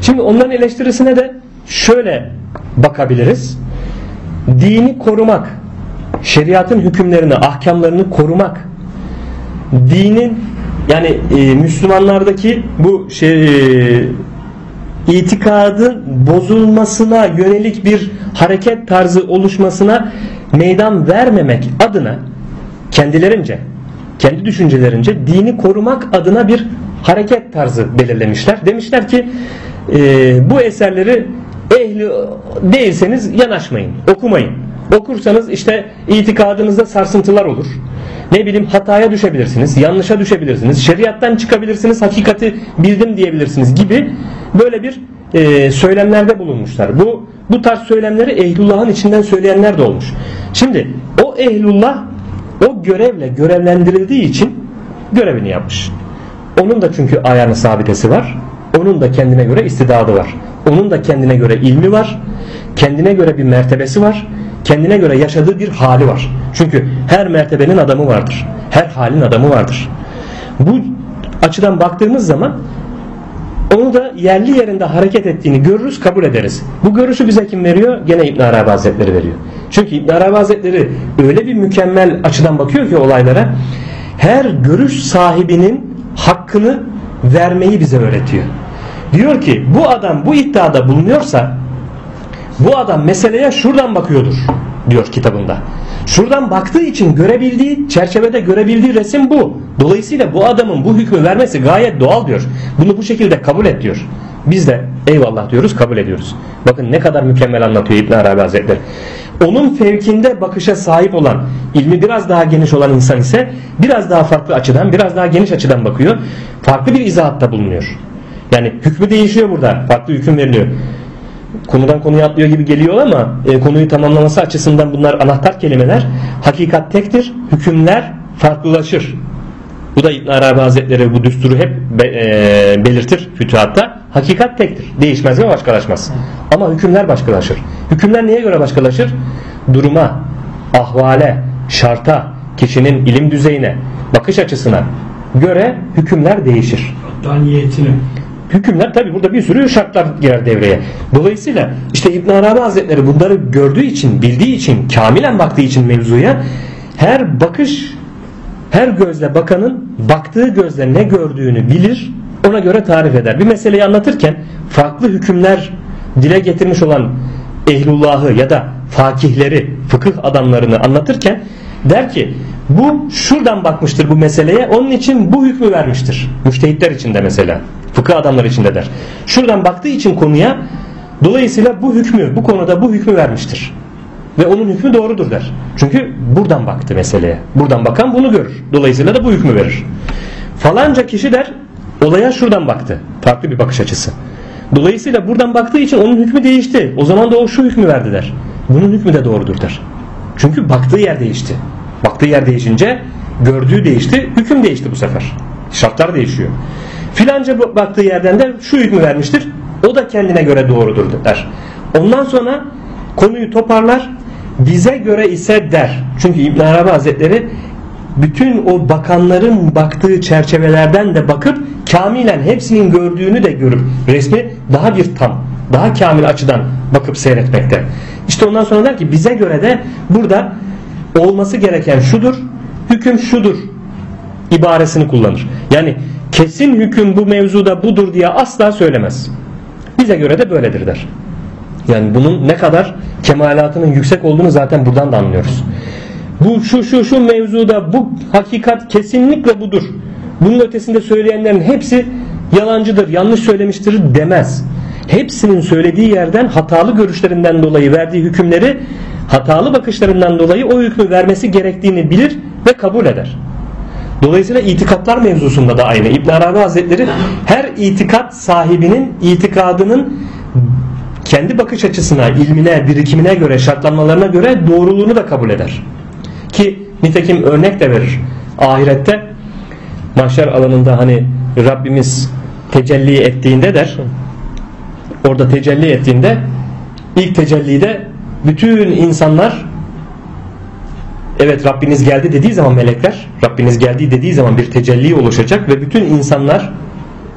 Şimdi onların eleştirisine de şöyle bakabiliriz. Dini korumak, şeriatın hükümlerini, ahkamlarını korumak, dinin yani e, Müslümanlardaki bu şey, e, itikadın bozulmasına yönelik bir hareket tarzı oluşmasına meydan vermemek adına kendilerince kendi düşüncelerince dini korumak adına bir hareket tarzı belirlemişler. Demişler ki e, bu eserleri ehli değilseniz yanaşmayın, okumayın. Okursanız işte itikadınızda sarsıntılar olur. Ne bileyim hataya düşebilirsiniz, yanlışa düşebilirsiniz, şeriattan çıkabilirsiniz, hakikati bildim diyebilirsiniz gibi böyle bir e, söylemlerde bulunmuşlar. Bu bu tarz söylemleri ehlullahın içinden söyleyenler de olmuş. Şimdi o ehlullah o görevle görevlendirildiği için görevini yapmış. Onun da çünkü ayağını sabitesi var. Onun da kendine göre istidadı var. Onun da kendine göre ilmi var. Kendine göre bir mertebesi var. Kendine göre yaşadığı bir hali var. Çünkü her mertebenin adamı vardır. Her halin adamı vardır. Bu açıdan baktığımız zaman onu da yerli yerinde hareket ettiğini görürüz kabul ederiz. Bu görüşü bize kim veriyor? Gene İbn Arabi Hazretleri veriyor. Çünkü İbn Arabi Hazretleri öyle bir mükemmel açıdan bakıyor ki olaylara her görüş sahibinin hakkını vermeyi bize öğretiyor. Diyor ki bu adam bu iddiada bulunuyorsa bu adam meseleye şuradan bakıyordur diyor kitabında. Şuradan baktığı için görebildiği çerçevede görebildiği resim bu. Dolayısıyla bu adamın bu hükmü vermesi gayet doğal diyor. Bunu bu şekilde kabul et diyor. Biz de eyvallah diyoruz kabul ediyoruz. Bakın ne kadar mükemmel anlatıyor İbn Arabi Hazretleri. Onun fevkinde bakışa sahip olan, ilmi biraz daha geniş olan insan ise biraz daha farklı açıdan, biraz daha geniş açıdan bakıyor. Farklı bir izahatta bulunuyor. Yani hükmü değişiyor burada. Farklı hüküm veriliyor. Konudan konuya atlıyor gibi geliyor ama e, konuyu tamamlaması açısından bunlar anahtar kelimeler. Hakikat tektir, hükümler farklılaşır. Bu da İbn Arabi Hazretleri bu düsturu hep be, e, belirtir fütühatta. Hakikat tektir. Değişmez ve başkalaşmaz. Ama hükümler başkalaşır. Hükümler neye göre başkalaşır? Duruma, ahvale, şarta, kişinin ilim düzeyine, bakış açısına göre hükümler değişir. Hatta niyetine. Hükümler tabi burada bir sürü şartlar girer devreye. Dolayısıyla işte İbn Arabi Hazretleri bunları gördüğü için, bildiği için, kamilen baktığı için mevzuya her bakış her gözle bakanın baktığı gözle ne gördüğünü bilir, ona göre tarif eder. Bir meseleyi anlatırken farklı hükümler dile getirmiş olan ehlullahı ya da fakihleri, fıkıh adamlarını anlatırken der ki bu şuradan bakmıştır bu meseleye onun için bu hükmü vermiştir. Müştehitler içinde mesela. Fıkıh adamları içinde der. Şuradan baktığı için konuya dolayısıyla bu hükmü bu konuda bu hükmü vermiştir. Ve onun hükmü doğrudur der. Çünkü buradan baktı meseleye. Buradan bakan bunu görür. Dolayısıyla da bu hükmü verir. Falanca kişi der olaya şuradan baktı. Farklı bir bakış açısı. Dolayısıyla buradan baktığı için onun hükmü değişti. O zaman da o şu hükmü verdi der. Bunun hükmü de doğrudur der. Çünkü baktığı yer değişti. Baktığı yer değişince gördüğü değişti, hüküm değişti bu sefer. Şartlar değişiyor. Filanca baktığı yerden de şu hükmü vermiştir. O da kendine göre doğrudur der. Ondan sonra konuyu toparlar. Bize göre ise der. Çünkü İbn Arabi Hazretleri bütün o bakanların baktığı çerçevelerden de bakıp kamilen hepsinin gördüğünü de görüp resmi daha bir tam, daha kamil açıdan bakıp seyretmekte. İşte ondan sonra der ki bize göre de burada olması gereken şudur, hüküm şudur ibaresini kullanır. Yani kesin hüküm bu mevzuda budur diye asla söylemez. Bize göre de böyledir der. Yani bunun ne kadar kemalatının yüksek olduğunu zaten buradan da anlıyoruz. Bu şu şu şu mevzuda bu hakikat kesinlikle budur. Bunun ötesinde söyleyenlerin hepsi yalancıdır, yanlış söylemiştir demez. Hepsinin söylediği yerden hatalı görüşlerinden dolayı verdiği hükümleri hatalı bakışlarından dolayı o hükmü vermesi gerektiğini bilir ve kabul eder. Dolayısıyla itikatlar mevzusunda da aynı. İbn Arabi Hazretleri her itikat sahibinin itikadının kendi bakış açısına, ilmine, birikimine göre, şartlanmalarına göre doğruluğunu da kabul eder. Ki nitekim örnek de verir. Ahirette mahşer alanında hani Rabbimiz tecelli ettiğinde der orada tecelli ettiğinde ilk tecellide bütün insanlar evet Rabbiniz geldi dediği zaman melekler Rabbiniz geldi dediği zaman bir tecelli oluşacak ve bütün insanlar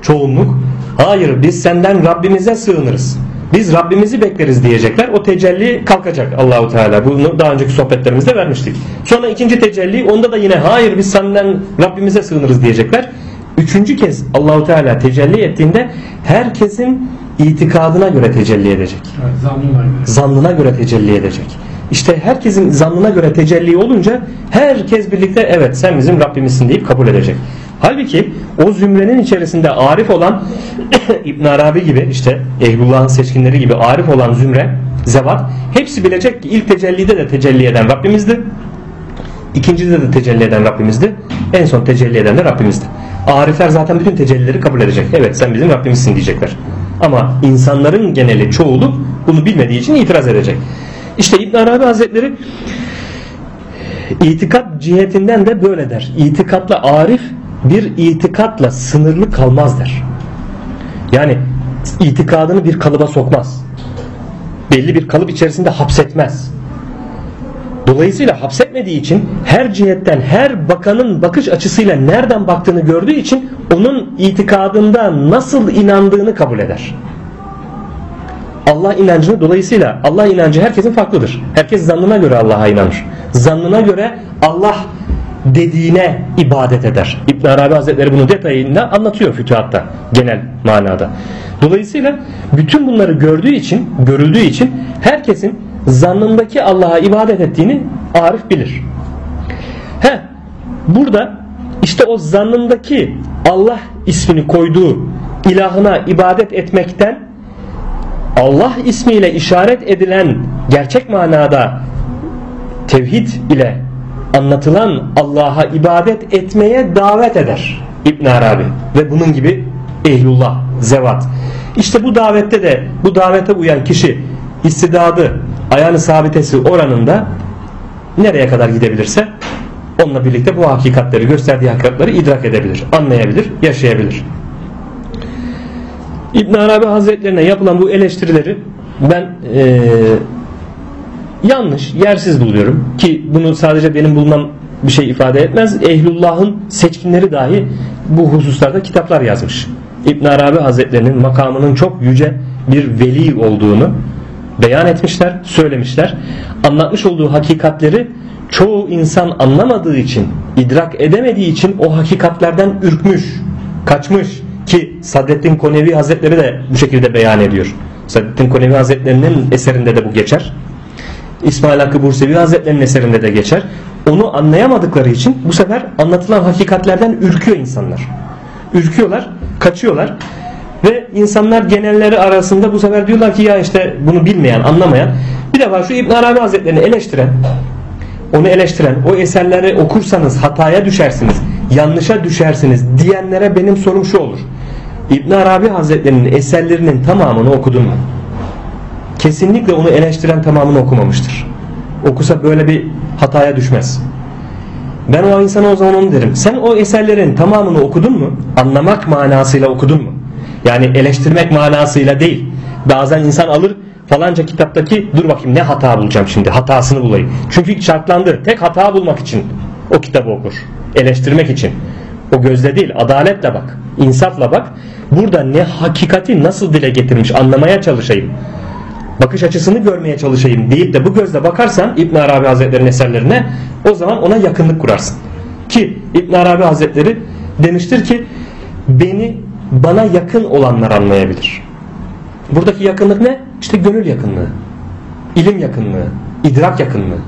çoğunluk hayır biz senden Rabbimize sığınırız biz Rabbimizi bekleriz diyecekler. O tecelli kalkacak Allahu Teala. Bunu daha önceki sohbetlerimizde vermiştik. Sonra ikinci tecelli onda da yine hayır biz senden Rabbimize sığınırız diyecekler. Üçüncü kez Allahu Teala tecelli ettiğinde herkesin itikadına göre tecelli edecek. Evet, zannına göre. Zannına göre tecelli edecek. İşte herkesin zannına göre tecelli olunca herkes birlikte evet sen bizim Rabbimizsin deyip kabul edecek. Halbuki o zümrenin içerisinde arif olan *coughs* İbn Arabi gibi işte Ehlullah'ın seçkinleri gibi arif olan zümre, zevat hepsi bilecek ki ilk tecellide de tecelli eden Rabbimizdi. İkincide de tecelli eden Rabbimizdi. En son tecelli eden de Rabbimizdi. Arifler zaten bütün tecellileri kabul edecek. Evet sen bizim Rabbimizsin diyecekler. Ama insanların geneli çoğulu bunu bilmediği için itiraz edecek. İşte İbn Arabi Hazretleri itikat cihetinden de böyle der. İtikatla arif bir itikatla sınırlı kalmaz der. Yani itikadını bir kalıba sokmaz. Belli bir kalıp içerisinde hapsetmez. Dolayısıyla hapsetmediği için her cihetten her bakanın bakış açısıyla nereden baktığını gördüğü için onun itikadında nasıl inandığını kabul eder. Allah inancını dolayısıyla Allah inancı herkesin farklıdır. Herkes zannına göre Allah'a inanır. Zannına göre Allah dediğine ibadet eder. İbn Arabi Hazretleri bunu detayında anlatıyor fütühatta genel manada. Dolayısıyla bütün bunları gördüğü için, görüldüğü için herkesin zannındaki Allah'a ibadet ettiğini Arif bilir. He, burada işte o zannındaki Allah ismini koyduğu ilahına ibadet etmekten Allah ismiyle işaret edilen gerçek manada tevhid ile anlatılan Allah'a ibadet etmeye davet eder İbn Arabi ve bunun gibi Ehlullah, zevat. İşte bu davette de bu davete uyan kişi istidadı, ayağını sabitesi oranında nereye kadar gidebilirse onunla birlikte bu hakikatleri gösterdiği hakikatleri idrak edebilir, anlayabilir, yaşayabilir. İbn Arabi Hazretlerine yapılan bu eleştirileri ben ee, yanlış, yersiz buluyorum ki bunu sadece benim bulmam bir şey ifade etmez. Ehlullah'ın seçkinleri dahi bu hususlarda kitaplar yazmış. İbn Arabi Hazretlerinin makamının çok yüce bir veli olduğunu beyan etmişler, söylemişler. Anlatmış olduğu hakikatleri çoğu insan anlamadığı için, idrak edemediği için o hakikatlerden ürkmüş, kaçmış ki Saddettin Konevi Hazretleri de bu şekilde beyan ediyor. Saddettin Konevi Hazretlerinin eserinde de bu geçer. İsmail Hakkı Bursevi Hazretlerinin eserinde de geçer. Onu anlayamadıkları için bu sefer anlatılan hakikatlerden ürküyor insanlar. Ürküyorlar, kaçıyorlar ve insanlar genelleri arasında bu sefer diyorlar ki ya işte bunu bilmeyen, anlamayan bir defa şu İbn Arabi Hazretlerini eleştiren onu eleştiren o eserleri okursanız hataya düşersiniz, yanlışa düşersiniz diyenlere benim sorum şu olur. İbn Arabi Hazretlerinin eserlerinin tamamını okudun mu? Kesinlikle onu eleştiren tamamını okumamıştır. Okusa böyle bir hataya düşmez. Ben o insana o zaman onu derim. Sen o eserlerin tamamını okudun mu? Anlamak manasıyla okudun mu? Yani eleştirmek manasıyla değil. Bazen insan alır falanca kitaptaki dur bakayım ne hata bulacağım şimdi hatasını bulayım. Çünkü şartlandı. Tek hata bulmak için o kitabı okur. Eleştirmek için. O gözle değil adaletle bak. insafla bak. Burada ne hakikati nasıl dile getirmiş anlamaya çalışayım. Bakış açısını görmeye çalışayım deyip de bu gözle bakarsan İbn Arabi Hazretleri'nin eserlerine o zaman ona yakınlık kurarsın. Ki İbn Arabi Hazretleri demiştir ki beni bana yakın olanlar anlayabilir. Buradaki yakınlık ne? İşte gönül yakınlığı, ilim yakınlığı, idrak yakınlığı.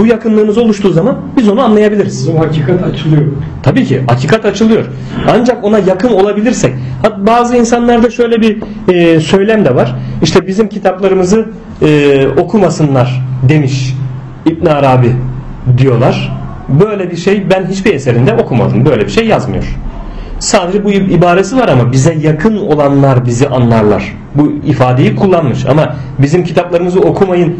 Bu yakınlığımız oluştuğu zaman biz onu anlayabiliriz. Bu hakikat açılıyor. Tabii ki hakikat açılıyor. Ancak ona yakın olabilirsek. Bazı insanlarda şöyle bir e, söylem de var. İşte bizim kitaplarımızı e, okumasınlar demiş İbn Arabi diyorlar. Böyle bir şey ben hiçbir eserinde okumadım. Böyle bir şey yazmıyor. Sadece bu ibaresi var ama bize yakın olanlar bizi anlarlar. Bu ifadeyi kullanmış ama bizim kitaplarımızı okumayın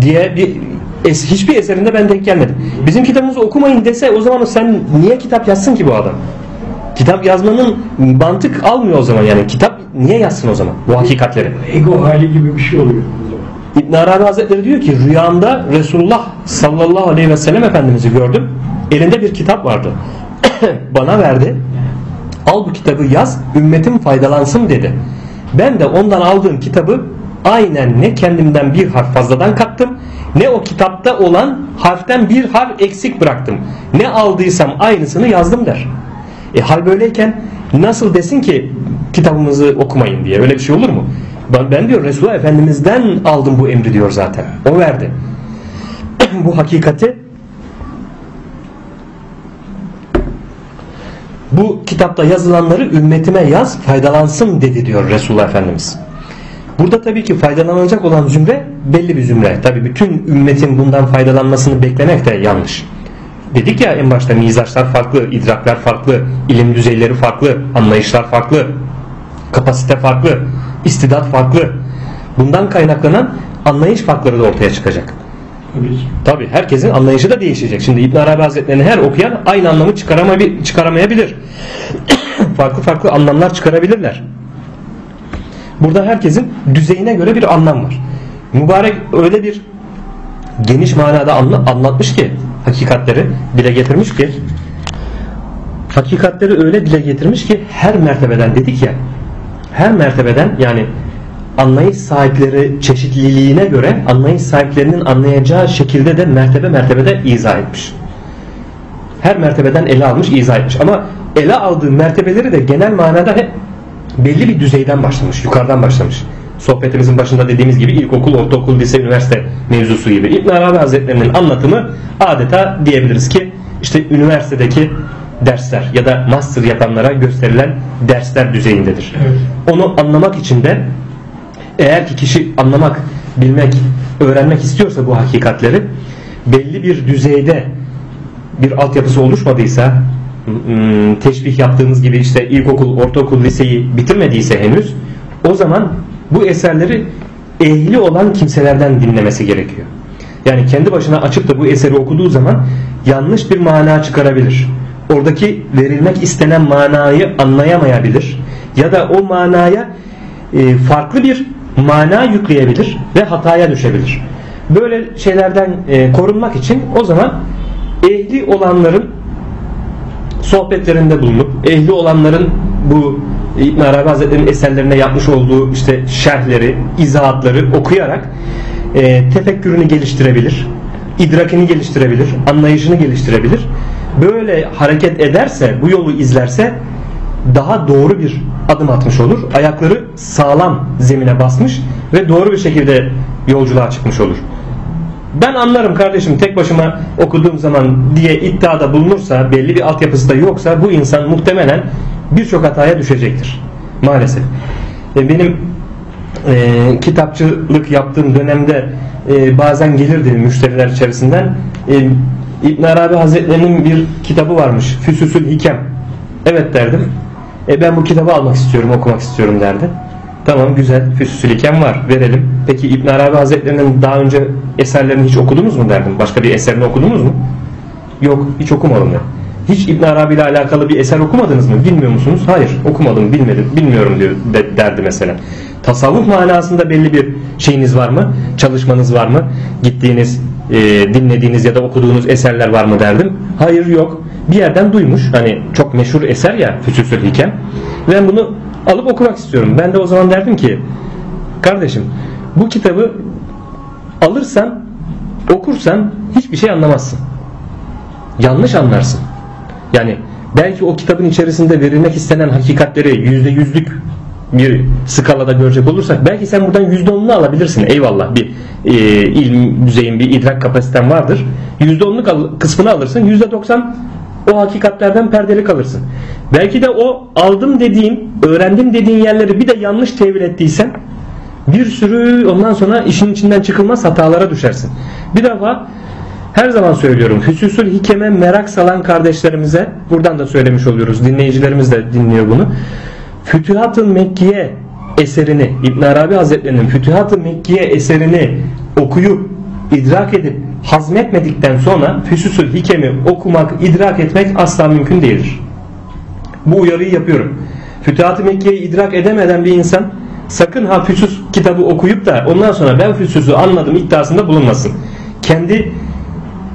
diye bir es, hiçbir eserinde ben denk gelmedim. Bizim kitabımızı okumayın dese o zaman sen niye kitap yazsın ki bu adam? Kitap yazmanın mantık almıyor o zaman yani. Kitap niye yazsın o zaman bu hakikatleri? Ego hali gibi bir şey oluyor. İbn Arabi Hazretleri diyor ki rüyamda Resulullah sallallahu aleyhi ve sellem Efendimiz'i gördüm. Elinde bir kitap vardı. *coughs* Bana verdi. Al bu kitabı yaz, ümmetim faydalansın dedi. Ben de ondan aldığım kitabı aynen ne kendimden bir harf fazladan kattım ne o kitapta olan harften bir harf eksik bıraktım. Ne aldıysam aynısını yazdım der. E hal böyleyken nasıl desin ki kitabımızı okumayın diye öyle bir şey olur mu? Ben, diyor Resulullah Efendimiz'den aldım bu emri diyor zaten. O verdi. *clears throat* bu hakikati bu kitapta yazılanları ümmetime yaz faydalansın dedi diyor Resulullah Efendimiz. Burada tabii ki faydalanacak olan zümre belli bir zümre. Tabii bütün ümmetin bundan faydalanmasını beklemek de yanlış. Dedik ya en başta mizaçlar farklı, idrakler farklı, ilim düzeyleri farklı, anlayışlar farklı, kapasite farklı, istidat farklı. Bundan kaynaklanan anlayış farkları da ortaya çıkacak. Tabii Tabii herkesin anlayışı da değişecek. Şimdi İbn Arabi Hazretleri'ni her okuyan aynı anlamı çıkaramayabilir. *coughs* farklı farklı anlamlar çıkarabilirler. Burada herkesin düzeyine göre bir anlam var. Mübarek öyle bir geniş manada anlatmış ki hakikatleri dile getirmiş ki hakikatleri öyle dile getirmiş ki her mertebeden dedik ya her mertebeden yani anlayış sahipleri çeşitliliğine göre anlayış sahiplerinin anlayacağı şekilde de mertebe mertebede izah etmiş. Her mertebeden ele almış, izah etmiş. Ama ele aldığı mertebeleri de genel manada hep belli bir düzeyden başlamış, yukarıdan başlamış. Sohbetimizin başında dediğimiz gibi ilkokul, ortaokul, lise, üniversite mevzusu gibi. İbn Arabi Hazretlerinin anlatımı adeta diyebiliriz ki işte üniversitedeki dersler ya da master yapanlara gösterilen dersler düzeyindedir. Evet. Onu anlamak için de eğer ki kişi anlamak, bilmek, öğrenmek istiyorsa bu hakikatleri belli bir düzeyde bir altyapısı oluşmadıysa teşbih yaptığımız gibi işte ilkokul, ortaokul, liseyi bitirmediyse henüz o zaman bu eserleri ehli olan kimselerden dinlemesi gerekiyor. Yani kendi başına açıp da bu eseri okuduğu zaman yanlış bir mana çıkarabilir. Oradaki verilmek istenen manayı anlayamayabilir. Ya da o manaya e, farklı bir mana yükleyebilir ve hataya düşebilir. Böyle şeylerden e, korunmak için o zaman ehli olanların sohbetlerinde bulunup ehli olanların bu İbn Arabi Hazretleri'nin eserlerine yapmış olduğu işte şerhleri, izahatları okuyarak e, tefekkürünü geliştirebilir, idrakini geliştirebilir, anlayışını geliştirebilir. Böyle hareket ederse, bu yolu izlerse daha doğru bir adım atmış olur. Ayakları sağlam zemine basmış ve doğru bir şekilde yolculuğa çıkmış olur. Ben anlarım kardeşim tek başıma okuduğum zaman diye iddiada bulunursa belli bir altyapısı da yoksa bu insan muhtemelen birçok hataya düşecektir. Maalesef. E, benim e, kitapçılık yaptığım dönemde e, bazen gelirdi müşteriler içerisinden e, İbn Arabi Hazretlerinin bir kitabı varmış. Füsusül Hikem. Evet derdim. E, ben bu kitabı almak istiyorum, okumak istiyorum derdi. Tamam güzel Füsusül Hikem var verelim. Peki İbn Arabi Hazretlerinin daha önce eserlerini hiç okudunuz mu derdim. Başka bir eserini okudunuz mu? Yok hiç okumadım ben. Hiç İbn Arabi ile alakalı bir eser okumadınız mı? Bilmiyor musunuz? Hayır okumadım bilmedim bilmiyorum diyor de, derdi mesela. Tasavvuf manasında belli bir şeyiniz var mı? Çalışmanız var mı? Gittiğiniz, e, dinlediğiniz ya da okuduğunuz eserler var mı derdim. Hayır yok. Bir yerden duymuş. Hani çok meşhur eser ya Füsusül Hikem. Ben bunu alıp okumak istiyorum. Ben de o zaman derdim ki kardeşim bu kitabı alırsan okursan hiçbir şey anlamazsın. Yanlış anlarsın. Yani belki o kitabın içerisinde verilmek istenen hakikatleri yüzde yüzlük bir skalada görecek olursak belki sen buradan yüzde onunu alabilirsin. Eyvallah bir e, ilm düzeyin bir idrak kapasiten vardır. Yüzde onluk al, kısmını alırsın. Yüzde doksan o hakikatlerden perdeli kalırsın. Belki de o aldım dediğin, öğrendim dediğin yerleri bir de yanlış tevil ettiysen bir sürü ondan sonra işin içinden çıkılmaz hatalara düşersin. Bir defa her zaman söylüyorum Füsusül Hikem'e merak salan kardeşlerimize buradan da söylemiş oluyoruz. Dinleyicilerimiz de dinliyor bunu. Fütühat-ı Mekkiye eserini İbn Arabi Hazretlerinin Fütühat-ı Mekkiye eserini okuyup idrak edip hazmetmedikten sonra Füsusül Hikem'i okumak, idrak etmek asla mümkün değildir. Bu uyarıyı yapıyorum. Fütühat-ı Mekke'yi idrak edemeden bir insan sakın ha Füsus kitabı okuyup da ondan sonra ben Füsus'u anladım iddiasında bulunmasın. Kendi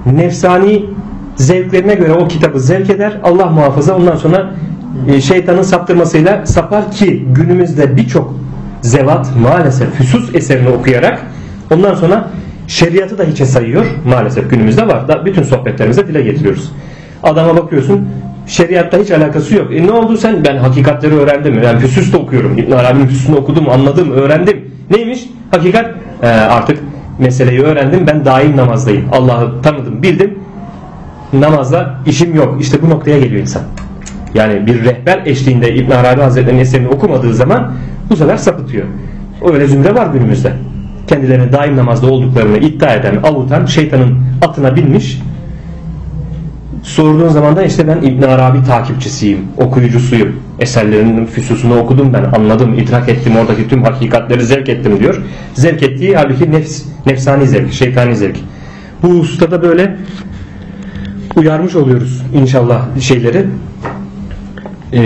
nefsani zevklerine göre o kitabı zevk eder. Allah muhafaza ondan sonra e, şeytanın saptırmasıyla sapar ki günümüzde birçok zevat maalesef füsus eserini okuyarak ondan sonra şeriatı da hiçe sayıyor. Maalesef günümüzde var. Da bütün sohbetlerimizde dile getiriyoruz. Adama bakıyorsun şeriatta hiç alakası yok. E ne oldu sen? Ben hakikatleri öğrendim. Ben füsus da okuyorum. İbn Arabi'nin füsusunu okudum, anladım, öğrendim. Neymiş? Hakikat ee, artık meseleyi öğrendim. Ben daim namazdayım. Allah'ı tanıdım, bildim. Namazla işim yok. İşte bu noktaya geliyor insan. Yani bir rehber eşliğinde İbn Arabi Hazretleri'nin eserini okumadığı zaman bu sefer sapıtıyor. Öyle zümre var günümüzde. Kendilerinin daim namazda olduklarını iddia eden, avutan, şeytanın atına binmiş. Sorduğun zaman da işte ben İbn Arabi takipçisiyim, okuyucusuyum. Eserlerinin füsusunu okudum ben, anladım, idrak ettim, oradaki tüm hakikatleri zevk ettim diyor. Zevk ettiği halbuki nefs, nefsani zevk, şeytani zevk. Bu hususta böyle uyarmış oluyoruz inşallah şeyleri e,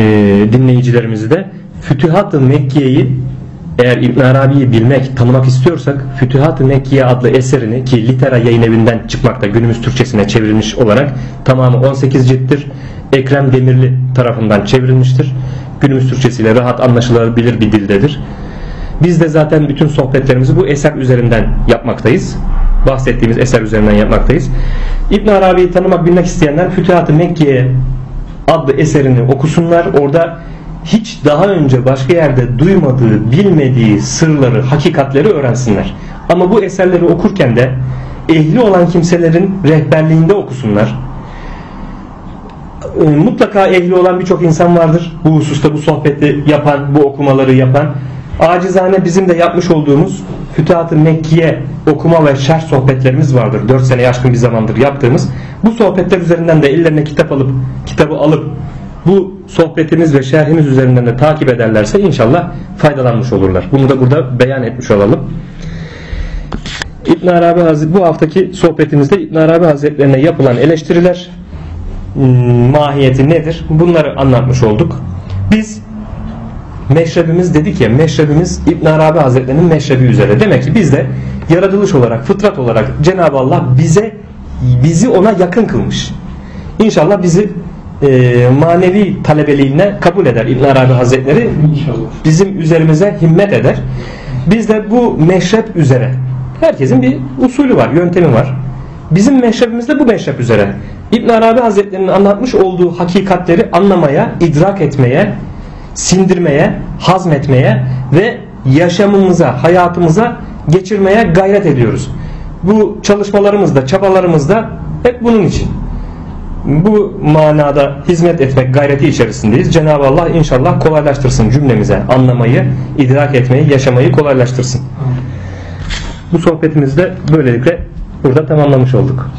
dinleyicilerimizi de Fütühat-ı Mekke'yi eğer İbn Arabi'yi bilmek, tanımak istiyorsak Fütühat-ı Mekkiye adlı eserini ki Litera yayın evinden çıkmakta günümüz Türkçesine çevrilmiş olarak tamamı 18 cilttir. Ekrem Demirli tarafından çevrilmiştir. Günümüz Türkçesiyle rahat anlaşılabilir bir dildedir. Biz de zaten bütün sohbetlerimizi bu eser üzerinden yapmaktayız. Bahsettiğimiz eser üzerinden yapmaktayız. İbn Arabi'yi tanımak, bilmek isteyenler Fütühat-ı Mekke'ye adlı eserini okusunlar. Orada hiç daha önce başka yerde duymadığı, bilmediği sırları, hakikatleri öğrensinler. Ama bu eserleri okurken de ehli olan kimselerin rehberliğinde okusunlar. Ee, mutlaka ehli olan birçok insan vardır. Bu hususta bu sohbeti yapan, bu okumaları yapan. Acizane bizim de yapmış olduğumuz Fütuhat-ı Mekkiye okuma ve şerh sohbetlerimiz vardır. 4 sene aşkın bir zamandır yaptığımız. Bu sohbetler üzerinden de ellerine kitap alıp kitabı alıp bu sohbetimiz ve şerhimiz üzerinden de takip ederlerse inşallah faydalanmış olurlar. Bunu da burada beyan etmiş olalım. İbn Arabi Hazretleri bu haftaki sohbetimizde İbn Arabi Hazretlerine yapılan eleştiriler hmm, mahiyeti nedir? Bunları anlatmış olduk. Biz meşrebimiz dedik ya meşrebimiz İbn Arabi Hazretlerinin meşrebi üzere. Demek ki biz de yaratılış olarak, fıtrat olarak Cenab-ı Allah bize bizi ona yakın kılmış. İnşallah bizi e, manevi talebeliğine kabul eder İbn Arabi Hazretleri. İnşallah. Bizim üzerimize himmet eder. Biz de bu meşrep üzere herkesin bir usulü var, yöntemi var. Bizim meşrebimiz de bu meşrep üzere. İbn Arabi Hazretleri'nin anlatmış olduğu hakikatleri anlamaya, idrak etmeye, sindirmeye, hazmetmeye ve yaşamımıza, hayatımıza geçirmeye gayret ediyoruz. Bu çalışmalarımızda, çabalarımızda hep bunun için. Bu manada hizmet etmek gayreti içerisindeyiz. Cenab-ı Allah inşallah kolaylaştırsın cümlemize anlamayı, idrak etmeyi, yaşamayı kolaylaştırsın. Bu sohbetimizi de böylelikle burada tamamlamış olduk.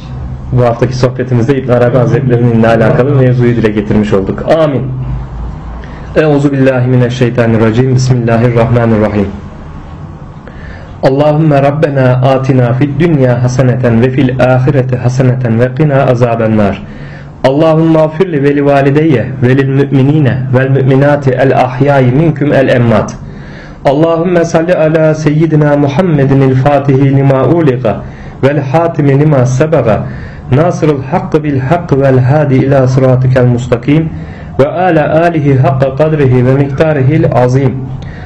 Bu haftaki sohbetimizde İbn Arabi Hazretleri'nin alakalı mevzuyu dile getirmiş olduk. Amin. Euzu billahi mineşşeytanirracim. Bismillahirrahmanirrahim. Allahümme Rabbena atina fid dünya haseneten ve fil ahireti haseneten ve qina azaben nar. Allahümme afirli ve li valideyye ve lil müminine vel müminati el ahyayi minküm el emmat. Allahümme salli ala seyyidina Muhammedin el fatihi lima uliqa vel hatimi lima sebaga nasırıl hakkı bil hakkı vel hadi ila sıratikel mustakim ve ala alihi hakka kadrihi ve miktarihil azim.